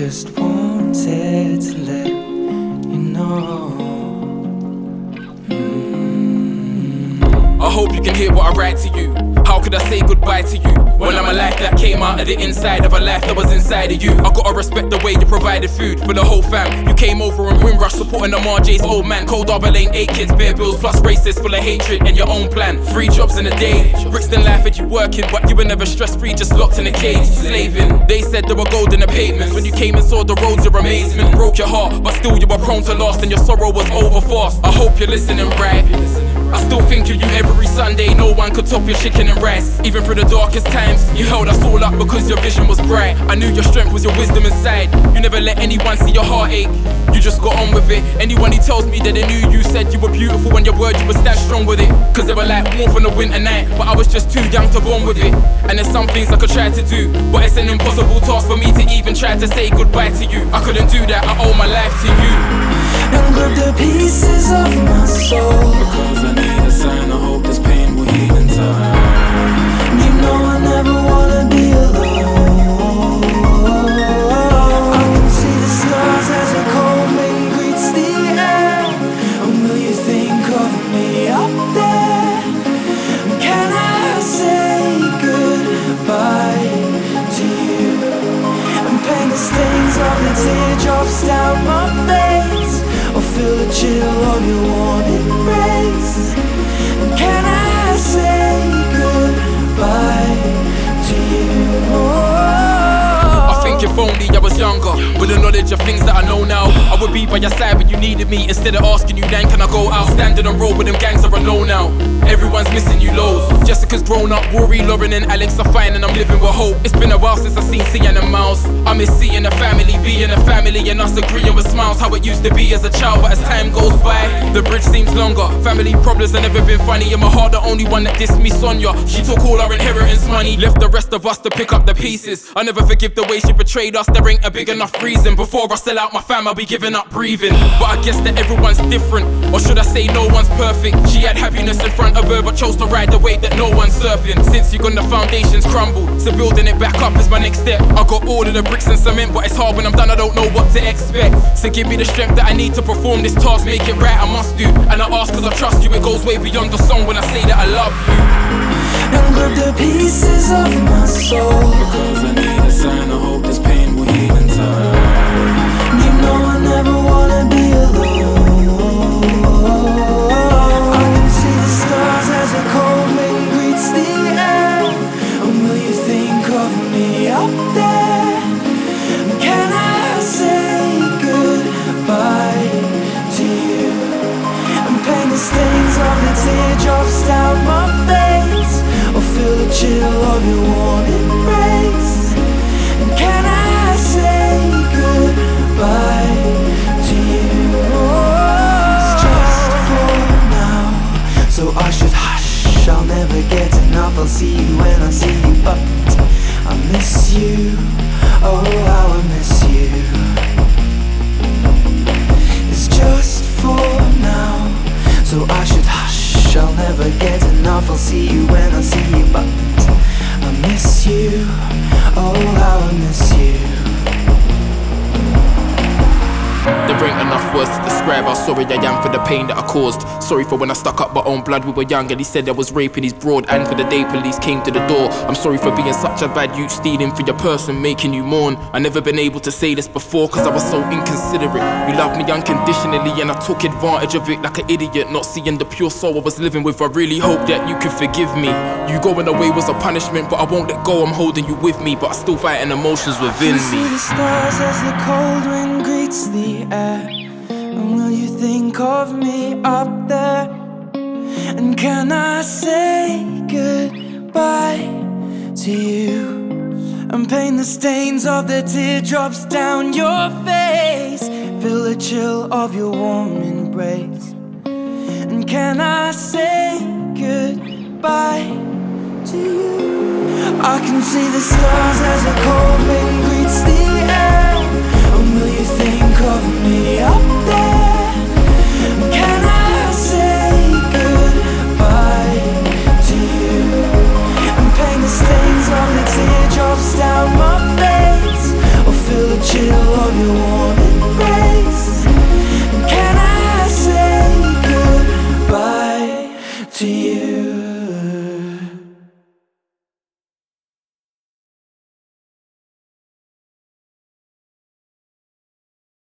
just wanted to let you know. I hope you can hear what I write to you. How could I say goodbye to you when I'm a life that came out of the inside of a life that was inside of you? I gotta respect the way you provided food for the whole fam. You came over and Windrush supporting the Marjay's old man. Coldharbour Lane, eight kids, bare bills, plus racist, full of hatred and your own plan. Three jobs in a day. Brixton life had you working, but you were never stress free, just locked in a cage, slaving. They said there were gold in the pavements. When you came and saw the roads, your amazement broke your heart, but still you were prone to loss and your sorrow was over fast. I hope you're listening right. I still think of you every Sunday. No one could top your chicken and rice. Even through the darkest times, you held us all up because your vision was bright. I knew your strength was your wisdom inside. You never let anyone see your heartache. You just got on with it. Anyone who tells me that they knew you said you were beautiful when your word you would that strong with it. Cause they were like warmth on a winter night. But I was just too young to bond with it. And there's some things I could try to do. But it's an impossible task for me to even try to say goodbye to you. I couldn't do that, I owe my life to you. And grab the pieces of my soul. Cause I need a sign, I hope chill of your warm embrace. Can I say goodbye to you? I think if only I was younger, with the knowledge of things that I know now, I would be by your side when you needed me. Instead of asking you, then can I go out? Standing on road with them gangs are alone now. Everyone's missing you loads. Jessica's grown up, Rory, Lauren, and Alex are fine, and I'm living with hope. It's been a while since I've seen and Miles. I miss seeing the family, being family, and us agreeing with smiles. How it used to be as a child, but as time goes by, the bridge seems longer. Family problems have never been funny. In my heart, the only one that dissed me, Sonia. She took all our inheritance money, left the rest of us to pick up the pieces. I never forgive the way she betrayed us. There ain't a big enough reason. Before I sell out my fam, I'll be giving up breathing. But I guess that everyone's different, or should I say, no one's perfect. She had happiness in front of her, but chose to ride the wave that no one's surfing. Since you gone, the foundations crumbled, So building it back up is my next step. I got all of the bricks and cement, but it's hard when I'm done. I don't know what to expect. So give me the strength that I need to perform this task, make it right. I must do, and I ask cause I trust you. It goes way beyond the song when I say that I love you. And grab the pieces of my soul. The down my face. Or feel the chill of your warm embrace. And can I say goodbye to you? It's just for now, so I should hush. I'll never get enough. I'll see you when I see you, but I miss you. Oh, how I miss you. It's just words to describe how sorry I am for the pain that I caused. Sorry for when I stuck up my own blood. We were young and he said I was raping his broad. And for the day police came to the door. I'm sorry for being such a bad youth, stealing for your person, making you mourn. I never been able to say this before cause I was so inconsiderate. You loved me unconditionally and I took advantage of it like an idiot, not seeing the pure soul I was living with. I really hope that you can forgive me. You going away was a punishment, but I won't let go. I'm holding you with me, but I still fighting emotions within can see me. the stars as the cold wind greets the air. And will you think of me up there? And can I say goodbye to you? And paint the stains of the teardrops down your face. Feel the chill of your warm embrace. And can I say goodbye to you? I can see the stars as a cold wind to you.